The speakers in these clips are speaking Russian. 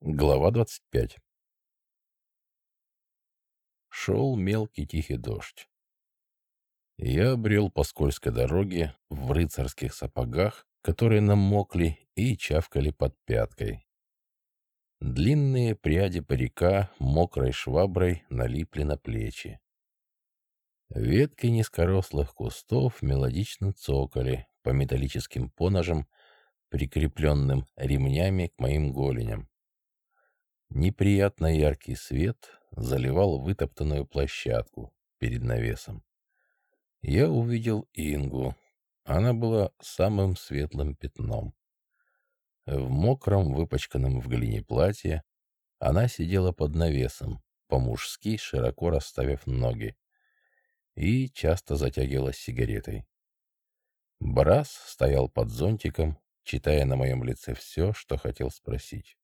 Глава 25 Шел мелкий тихий дождь. Я брел по скользкой дороге в рыцарских сапогах, которые намокли и чавкали под пяткой. Длинные пряди парика мокрой шваброй налипли на плечи. Ветки низкорослых кустов мелодично цокали по металлическим поножам, прикрепленным ремнями к моим голеням. Неприятно яркий свет заливал вытоптанную площадку перед навесом. Я увидел Ингу. Она была самым светлым пятном. В мокром, выпачканном в глине платье она сидела под навесом, по-мужски широко расставив ноги, и часто затягивалась сигаретой. Брас стоял под зонтиком, читая на моем лице все, что хотел спросить.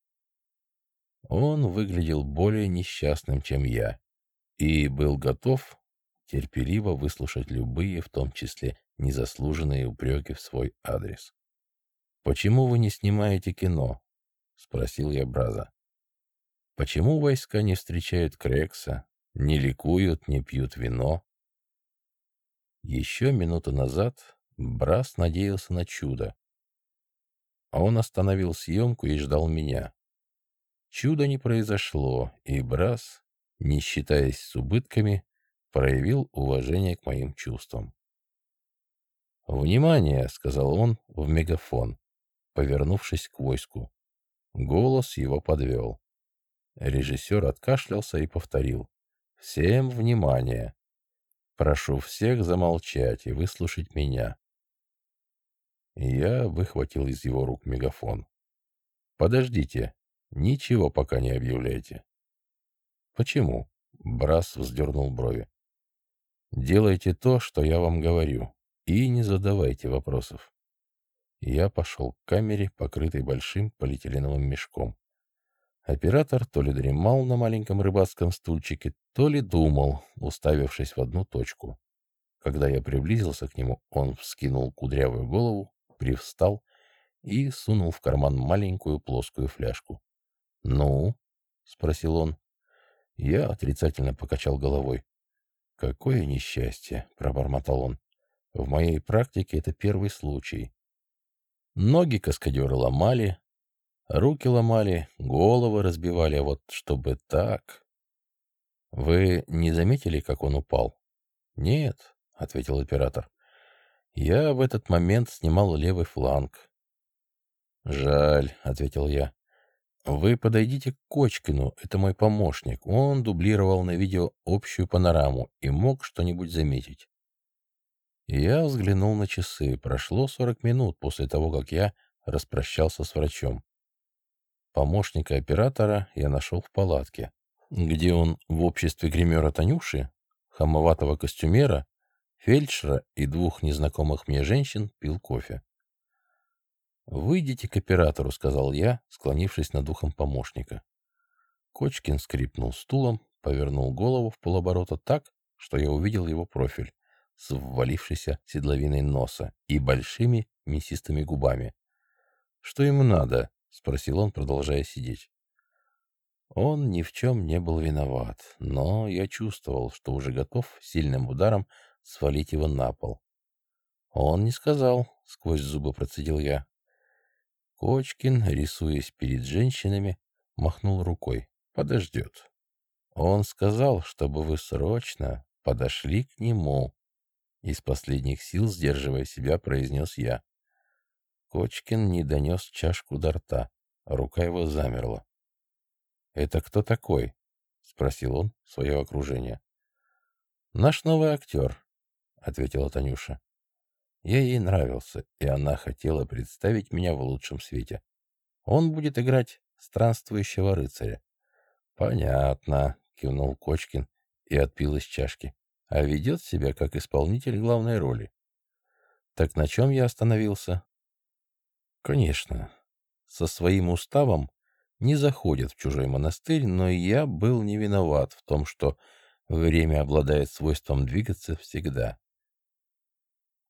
Он выглядел более несчастным, чем я, и был готов терпеливо выслушать любые, в том числе незаслуженные упреки в свой адрес. «Почему вы не снимаете кино?» — спросил я Браза. «Почему войска не встречают Крекса, не ликуют, не пьют вино?» Еще минуту назад Браз надеялся на чудо. Он остановил съемку и ждал меня. Чудо не произошло, и Брас, не считаясь с убытками, проявил уважение к моим чувствам. «Внимание!» — сказал он в мегафон, повернувшись к войску. Голос его подвел. Режиссер откашлялся и повторил. «Всем внимание! Прошу всех замолчать и выслушать меня». Я выхватил из его рук мегафон. «Подождите, Ничего пока не объявляйте. Почему? Брас вздернул брови. Делайте то, что я вам говорю, и не задавайте вопросов. Я пошел к камере, покрытой большим полиэтиленовым мешком. Оператор то ли дремал на маленьком рыбацком стульчике, то ли думал, уставившись в одну точку. Когда я приблизился к нему, он вскинул кудрявую голову, привстал и сунул в карман маленькую плоскую фляжку. «Ну?» — спросил он. Я отрицательно покачал головой. «Какое несчастье!» — пробормотал он. «В моей практике это первый случай. Ноги каскадеры ломали, руки ломали, головы разбивали, вот чтобы так...» «Вы не заметили, как он упал?» «Нет», — ответил оператор. «Я в этот момент снимал левый фланг». «Жаль», — ответил я. Вы подойдите к Кочкину, это мой помощник. Он дублировал на видео общую панораму и мог что-нибудь заметить. Я взглянул на часы. Прошло 40 минут после того, как я распрощался с врачом. Помощника оператора я нашел в палатке, где он в обществе гримера Танюши, хамоватого костюмера, фельдшера и двух незнакомых мне женщин пил кофе. «Выйдите к оператору», — сказал я, склонившись над ухом помощника. Кочкин скрипнул стулом, повернул голову в полоборота так, что я увидел его профиль с ввалившейся седловиной носа и большими мясистыми губами. «Что ему надо?» — спросил он, продолжая сидеть. Он ни в чем не был виноват, но я чувствовал, что уже готов сильным ударом свалить его на пол. «Он не сказал», — сквозь зубы процедил я. Кочкин, рисуясь перед женщинами, махнул рукой. «Подождет. Он сказал, чтобы вы срочно подошли к нему». Из последних сил, сдерживая себя, произнес я. Кочкин не донес чашку до рта. Рука его замерла. «Это кто такой?» — спросил он свое окружение. «Наш новый актер», — ответила Танюша. Я ей нравился, и она хотела представить меня в лучшем свете. Он будет играть странствующего рыцаря. «Понятно», — кивнул Кочкин и отпил из чашки. «А ведет себя как исполнитель главной роли». «Так на чем я остановился?» «Конечно, со своим уставом не заходят в чужой монастырь, но я был не виноват в том, что время обладает свойством двигаться всегда.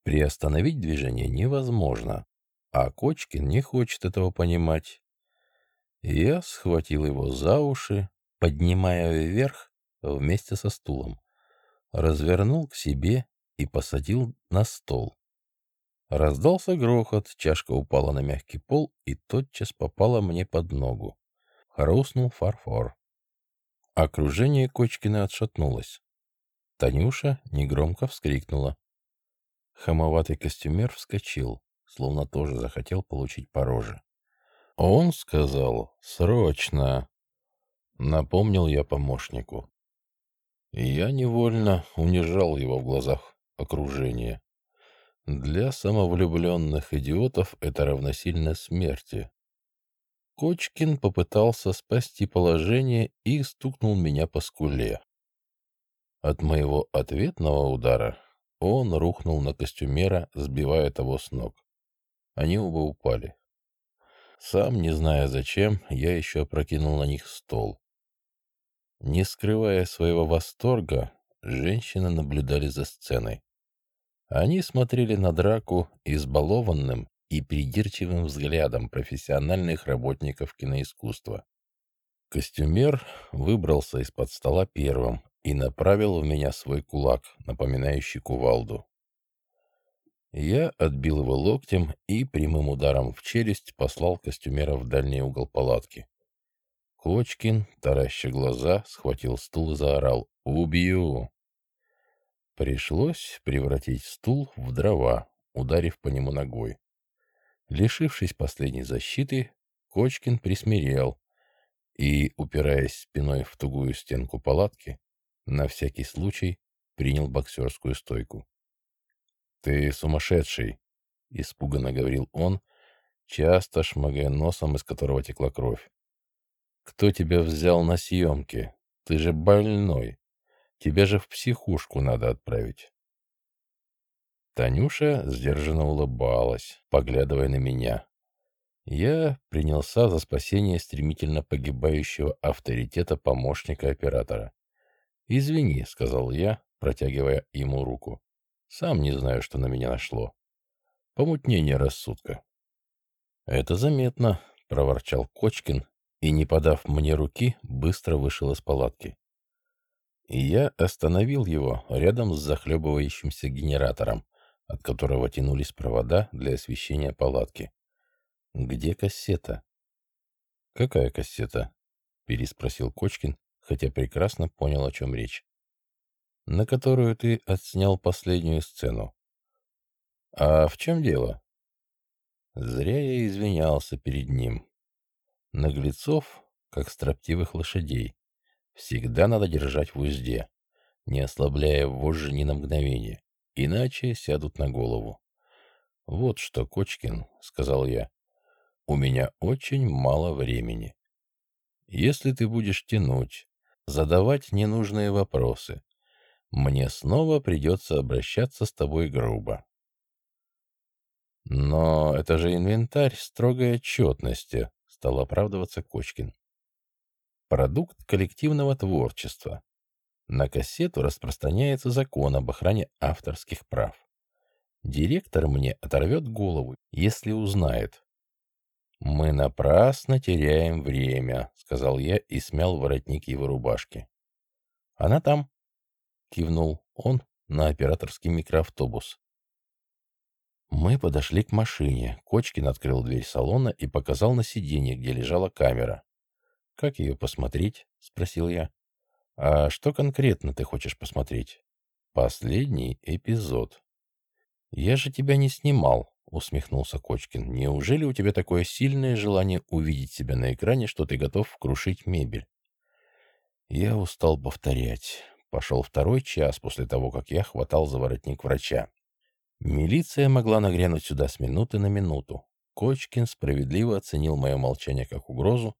Приостановить движение невозможно, а Кочкин не хочет этого понимать. Я схватил его за уши, поднимая вверх вместе со стулом, развернул к себе и посадил на стол. Раздался грохот, чашка упала на мягкий пол и тотчас попала мне под ногу. Хрустнул фарфор. Окружение Кочкина отшатнулось. Танюша негромко вскрикнула. Хамоватый костюмер вскочил, словно тоже захотел получить по роже. «Он сказал, срочно!» — напомнил я помощнику. Я невольно унижал его в глазах окружения. Для самовлюбленных идиотов это равносильно смерти. Кочкин попытался спасти положение и стукнул меня по скуле. От моего ответного удара он рухнул на костюмера, сбивая того с ног. Они оба упали. Сам, не зная зачем, я еще опрокинул на них стол. Не скрывая своего восторга, женщины наблюдали за сценой. Они смотрели на драку избалованным и придирчивым взглядом профессиональных работников киноискусства. Костюмер выбрался из-под стола первым и направил в меня свой кулак, напоминающий кувалду. Я отбил его локтем и прямым ударом в челюсть послал костюмера в дальний угол палатки. Кочкин, тараща глаза, схватил стул и заорал «Убью!». Пришлось превратить стул в дрова, ударив по нему ногой. Лишившись последней защиты, Кочкин присмирел и, упираясь спиной в тугую стенку палатки, на всякий случай принял боксерскую стойку. «Ты сумасшедший!» — испуганно говорил он, часто шмыгая носом, из которого текла кровь. «Кто тебя взял на съемки? Ты же больной!» Тебя же в психушку надо отправить. Танюша сдержанно улыбалась, поглядывая на меня. Я принялся за спасение стремительно погибающего авторитета помощника оператора. «Извини», — сказал я, протягивая ему руку. «Сам не знаю, что на меня нашло. Помутнение рассудка». «Это заметно», — проворчал Кочкин и, не подав мне руки, быстро вышел из палатки и я остановил его рядом с захлебывающимся генератором, от которого тянулись провода для освещения палатки. «Где кассета?» «Какая кассета?» — переспросил Кочкин, хотя прекрасно понял, о чем речь. «На которую ты отснял последнюю сцену». «А в чем дело?» Зря я извинялся перед ним. Наглецов, как строптивых лошадей. Всегда надо держать в узде, не ослабляя вожжи ни на мгновение, иначе сядут на голову. «Вот что, Кочкин», — сказал я, — «у меня очень мало времени. Если ты будешь тянуть, задавать ненужные вопросы, мне снова придется обращаться с тобой грубо». «Но это же инвентарь строгой отчетности», — стал оправдываться Кочкин продукт коллективного творчества. На кассету распространяется закон об охране авторских прав. Директор мне оторвет голову, если узнает. «Мы напрасно теряем время», — сказал я и смял воротник его рубашки. «Она там», — кивнул он на операторский микроавтобус. Мы подошли к машине. Кочкин открыл дверь салона и показал на сиденье, где лежала камера. «Как ее посмотреть?» — спросил я. «А что конкретно ты хочешь посмотреть?» «Последний эпизод». «Я же тебя не снимал», — усмехнулся Кочкин. «Неужели у тебя такое сильное желание увидеть себя на экране, что ты готов крушить мебель?» Я устал повторять. Пошел второй час после того, как я хватал за воротник врача. Милиция могла нагрянуть сюда с минуты на минуту. Кочкин справедливо оценил мое молчание как угрозу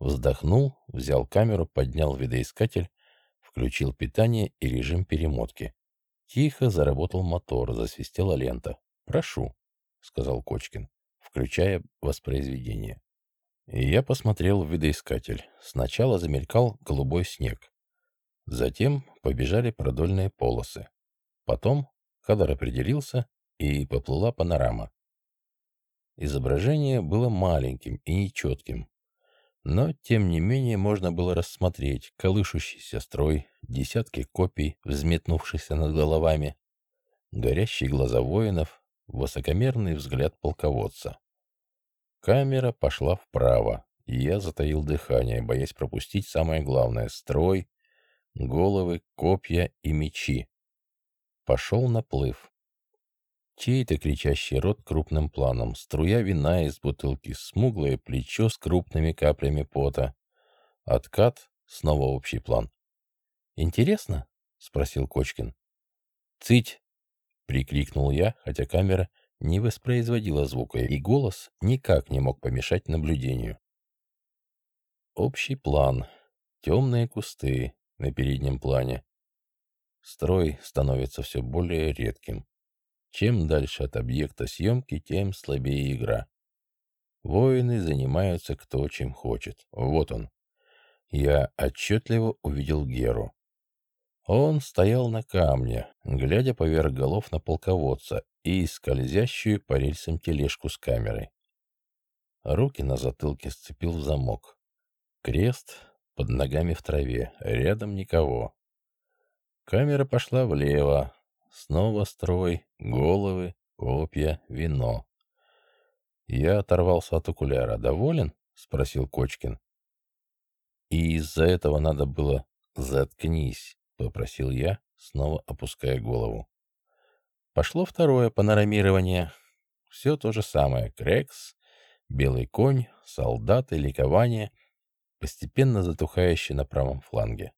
Вздохнул, взял камеру, поднял видоискатель, включил питание и режим перемотки. Тихо заработал мотор, засвистела лента. «Прошу», — сказал Кочкин, включая воспроизведение. И я посмотрел в видоискатель. Сначала замелькал голубой снег. Затем побежали продольные полосы. Потом кадр определился, и поплыла панорама. Изображение было маленьким и нечетким, Но, тем не менее, можно было рассмотреть колышущийся строй, десятки копий, взметнувшихся над головами, горящие глаза воинов, высокомерный взгляд полководца. Камера пошла вправо, и я затаил дыхание, боясь пропустить самое главное — строй, головы, копья и мечи. Пошел наплыв. Чей-то кричащий рот крупным планом, струя вина из бутылки, смуглое плечо с крупными каплями пота. Откат, снова общий план. «Интересно?» — спросил Кочкин. «Цыть!» — прикрикнул я, хотя камера не воспроизводила звука, и голос никак не мог помешать наблюдению. Общий план. Темные кусты на переднем плане. Строй становится все более редким. Чем дальше от объекта съемки, тем слабее игра. Воины занимаются кто чем хочет. Вот он. Я отчетливо увидел Геру. Он стоял на камне, глядя поверх голов на полководца и скользящую по рельсам тележку с камерой. Руки на затылке сцепил в замок. Крест под ногами в траве, рядом никого. Камера пошла влево, Снова строй, головы, копья, вино. Я оторвался от окуляра. «Доволен?» — спросил Кочкин. «И из-за этого надо было...» «Заткнись», — попросил я, снова опуская голову. Пошло второе панорамирование. Все то же самое. Крекс, белый конь, солдаты, ликование, постепенно затухающий на правом фланге.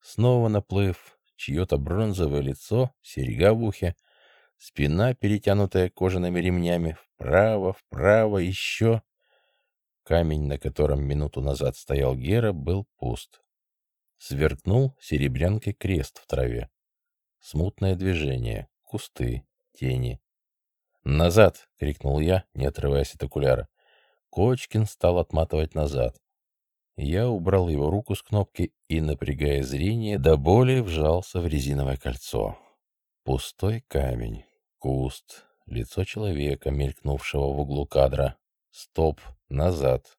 Снова наплыв, чье-то бронзовое лицо, серьга в ухе, спина, перетянутая кожаными ремнями, вправо, вправо, еще. Камень, на котором минуту назад стоял Гера, был пуст. Сверкнул серебрянкой крест в траве. Смутное движение, кусты, тени. «Назад!» — крикнул я, не отрываясь от окуляра. Кочкин стал отматывать назад. Я убрал его руку с кнопки и, напрягая зрение, до боли вжался в резиновое кольцо. Пустой камень, куст, лицо человека, мелькнувшего в углу кадра. Стоп, назад.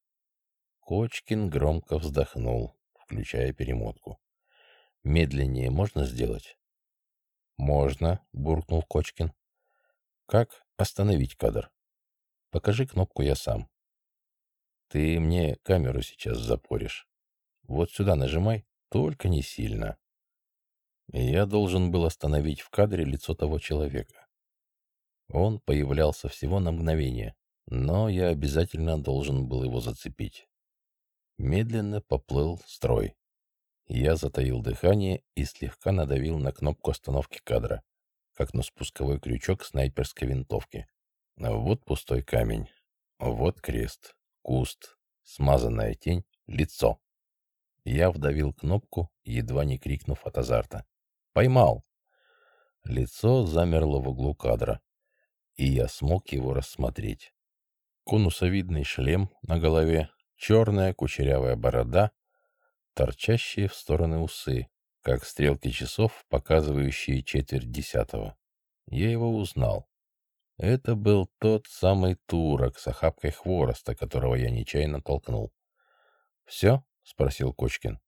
Кочкин громко вздохнул, включая перемотку. «Медленнее можно сделать?» «Можно», — буркнул Кочкин. «Как остановить кадр?» «Покажи кнопку я сам». Ты мне камеру сейчас запоришь. Вот сюда нажимай, только не сильно. я должен был остановить в кадре лицо того человека. Он появлялся всего на мгновение, но я обязательно должен был его зацепить. Медленно поплыл строй. Я затаил дыхание и слегка надавил на кнопку остановки кадра, как на спусковой крючок снайперской винтовки. Вот пустой камень, вот крест. Куст, смазанная тень, лицо. Я вдавил кнопку, едва не крикнув от азарта. «Поймал!» Лицо замерло в углу кадра, и я смог его рассмотреть. Конусовидный шлем на голове, черная кучерявая борода, торчащие в стороны усы, как стрелки часов, показывающие четверть десятого. Я его узнал. Это был тот самый турок с охапкой хвороста, которого я нечаянно толкнул. «Все?» — спросил Кочкин.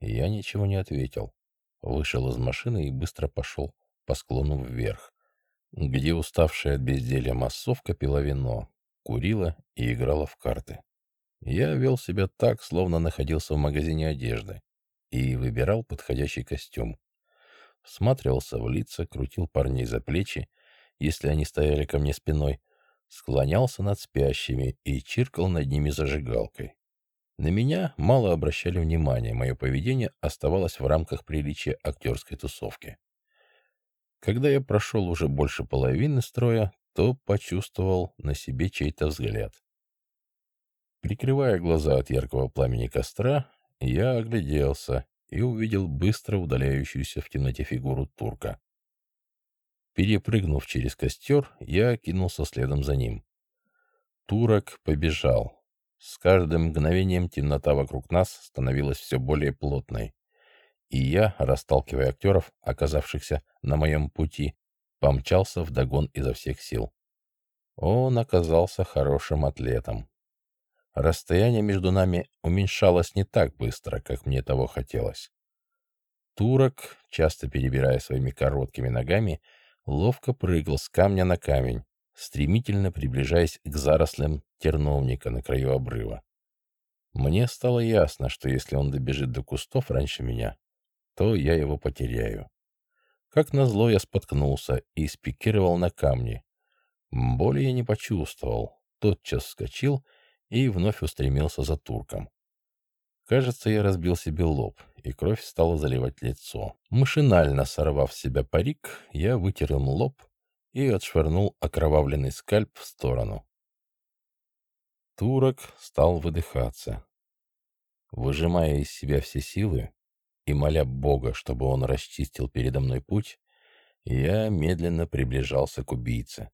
Я ничего не ответил. Вышел из машины и быстро пошел по склону вверх, где уставшая от безделья массовка пила вино, курила и играла в карты. Я вел себя так, словно находился в магазине одежды, и выбирал подходящий костюм. Всматривался в лица, крутил парней за плечи, если они стояли ко мне спиной, склонялся над спящими и чиркал над ними зажигалкой. На меня мало обращали внимания, мое поведение оставалось в рамках приличия актерской тусовки. Когда я прошел уже больше половины строя, то почувствовал на себе чей-то взгляд. Прикрывая глаза от яркого пламени костра, я огляделся и увидел быстро удаляющуюся в темноте фигуру турка. Перепрыгнув через костер, я кинулся следом за ним. Турок побежал. С каждым мгновением темнота вокруг нас становилась все более плотной. И я, расталкивая актеров, оказавшихся на моем пути, помчался вдогон изо всех сил. Он оказался хорошим атлетом. Расстояние между нами уменьшалось не так быстро, как мне того хотелось. Турок, часто перебирая своими короткими ногами, ловко прыгал с камня на камень, стремительно приближаясь к зарослям терновника на краю обрыва. Мне стало ясно, что если он добежит до кустов раньше меня, то я его потеряю. Как назло я споткнулся и спикировал на камни. Боли я не почувствовал, тотчас вскочил и вновь устремился за турком. Кажется, я разбил себе лоб, и кровь стала заливать лицо. Машинально сорвав с себя парик, я вытер им лоб и отшвырнул окровавленный скальп в сторону. Турок стал выдыхаться. Выжимая из себя все силы и моля Бога, чтобы он расчистил передо мной путь, я медленно приближался к убийце.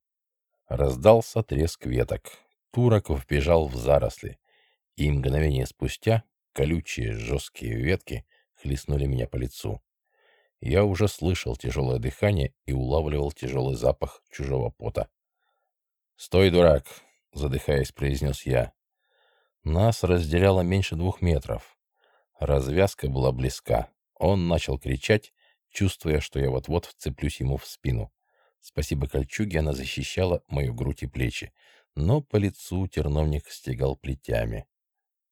Раздался треск веток. Турок вбежал в заросли, и мгновение спустя колючие жесткие ветки хлестнули меня по лицу. Я уже слышал тяжелое дыхание и улавливал тяжелый запах чужого пота. «Стой, дурак!» — задыхаясь, произнес я. Нас разделяло меньше двух метров. Развязка была близка. Он начал кричать, чувствуя, что я вот-вот вцеплюсь ему в спину. Спасибо кольчуге, она защищала мою грудь и плечи, но по лицу терновник стегал плетями.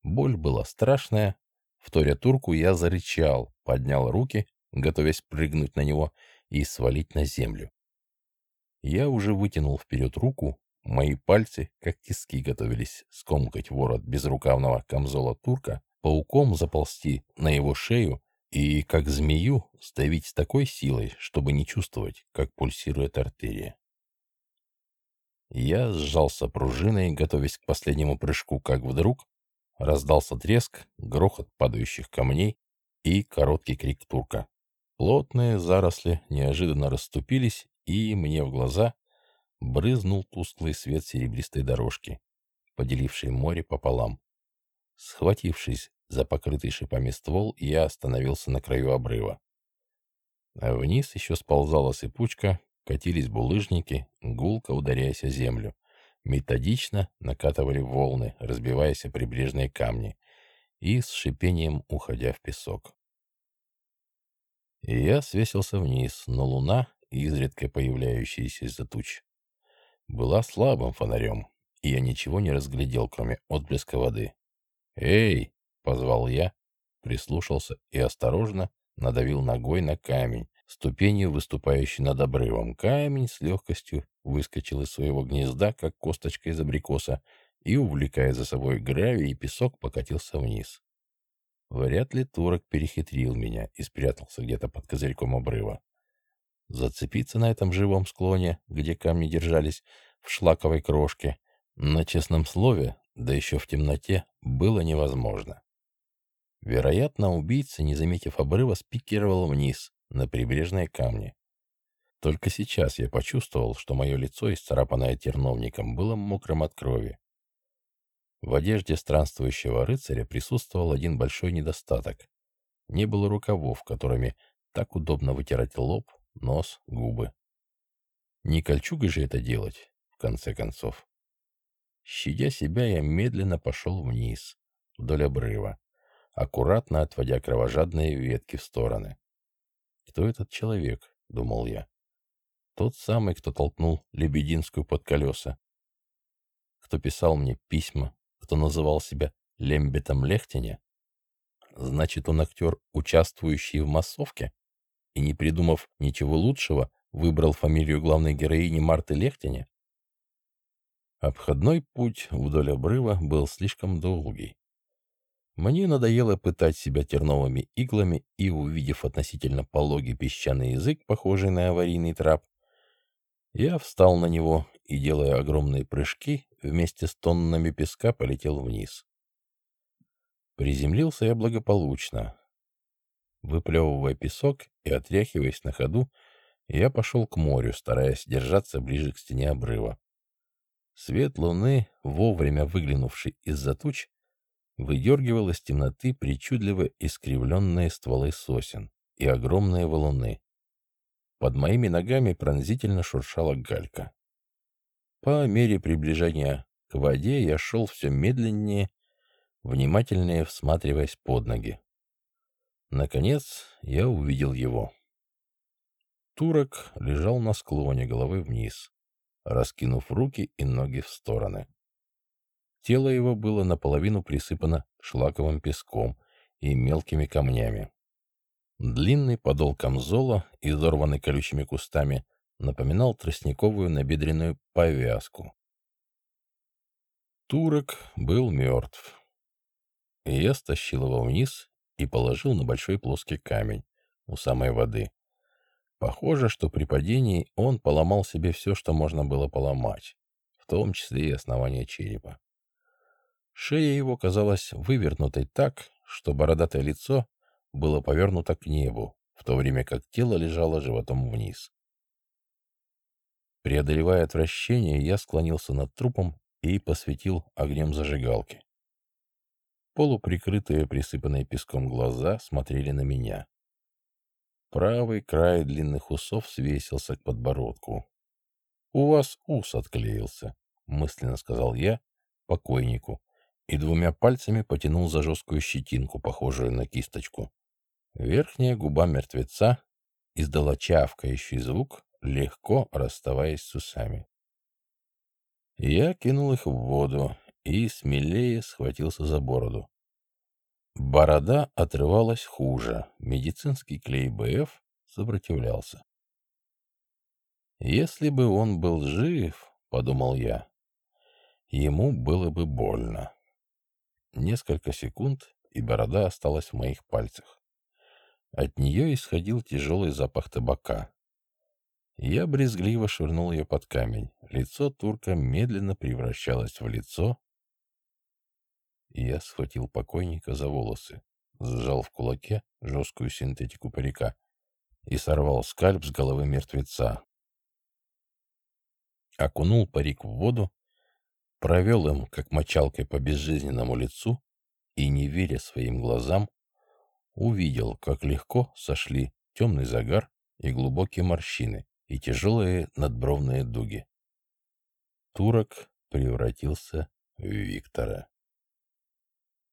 Боль была страшная. Вторя турку я зарычал, поднял руки готовясь прыгнуть на него и свалить на землю. Я уже вытянул вперед руку, мои пальцы, как тиски, готовились скомкать ворот безрукавного камзола турка, пауком заползти на его шею и, как змею, сдавить с такой силой, чтобы не чувствовать, как пульсирует артерия. Я сжался пружиной, готовясь к последнему прыжку, как вдруг раздался треск, грохот падающих камней и короткий крик турка. Плотные заросли неожиданно расступились, и мне в глаза брызнул тусклый свет серебристой дорожки, поделившей море пополам. Схватившись за покрытый шипами ствол, я остановился на краю обрыва. А вниз еще сползала сыпучка, катились булыжники, гулко ударяясь о землю. Методично накатывали волны, разбиваясь о прибрежные камни и с шипением уходя в песок. И я свесился вниз, но луна, изредка появляющаяся из-за туч, была слабым фонарем, и я ничего не разглядел, кроме отблеска воды. «Эй!» — позвал я, прислушался и осторожно надавил ногой на камень, ступенью выступающий над обрывом. Камень с легкостью выскочил из своего гнезда, как косточка из абрикоса, и, увлекая за собой гравий и песок, покатился вниз. Вряд ли турок перехитрил меня и спрятался где-то под козырьком обрыва. Зацепиться на этом живом склоне, где камни держались в шлаковой крошке, на честном слове, да еще в темноте, было невозможно. Вероятно, убийца, не заметив обрыва, спикировал вниз, на прибрежные камни. Только сейчас я почувствовал, что мое лицо, исцарапанное терновником, было мокрым от крови. В одежде странствующего рыцаря присутствовал один большой недостаток. Не было рукавов, которыми так удобно вытирать лоб, нос, губы. Не кольчугой же это делать, в конце концов. Щадя себя, я медленно пошел вниз, вдоль обрыва, аккуратно отводя кровожадные ветки в стороны. «Кто этот человек?» — думал я. «Тот самый, кто толкнул Лебединскую под колеса, кто писал мне письма, кто называл себя Лембетом Лехтине, значит, он актер, участвующий в массовке, и, не придумав ничего лучшего, выбрал фамилию главной героини Марты Лехтине? Обходной путь вдоль обрыва был слишком долгий. Мне надоело пытать себя терновыми иглами, и, увидев относительно пологий песчаный язык, похожий на аварийный трап, я встал на него и, делая огромные прыжки, вместе с тоннами песка полетел вниз. Приземлился я благополучно. Выплевывая песок и отряхиваясь на ходу, я пошел к морю, стараясь держаться ближе к стене обрыва. Свет луны, вовремя выглянувший из-за туч, выдергивал из темноты причудливо искривленные стволы сосен и огромные валуны. Под моими ногами пронзительно шуршала галька. По мере приближения к воде я шел все медленнее внимательнее всматриваясь под ноги. Наконец я увидел его. Турок лежал на склоне головой вниз, раскинув руки и ноги в стороны. Тело его было наполовину присыпано шлаковым песком и мелкими камнями. Длинный подол камзола, изорванный колючими кустами, напоминал тростниковую набедренную повязку. Турок был мертв. Я стащил его вниз и положил на большой плоский камень у самой воды. Похоже, что при падении он поломал себе все, что можно было поломать, в том числе и основание черепа. Шея его казалась вывернутой так, что бородатое лицо было повернуто к небу, в то время как тело лежало животом вниз. Преодолевая отвращение, я склонился над трупом и посветил огнем зажигалки. Полуприкрытые, присыпанные песком глаза смотрели на меня. Правый край длинных усов свесился к подбородку. — У вас ус отклеился, — мысленно сказал я покойнику, и двумя пальцами потянул за жесткую щетинку, похожую на кисточку. Верхняя губа мертвеца издала чавкающий звук, легко расставаясь с усами. Я кинул их в воду и смелее схватился за бороду. Борода отрывалась хуже, медицинский клей БФ сопротивлялся. «Если бы он был жив, — подумал я, — ему было бы больно. Несколько секунд, и борода осталась в моих пальцах. От нее исходил тяжелый запах табака. Я брезгливо швырнул ее под камень. Лицо турка медленно превращалось в лицо. Я схватил покойника за волосы, сжал в кулаке жесткую синтетику парика и сорвал скальп с головы мертвеца. Окунул парик в воду провел им, как мочалкой по безжизненному лицу, и, не веря своим глазам, увидел, как легко сошли темный загар и глубокие морщины и тяжелые надбровные дуги. Турок превратился в Виктора.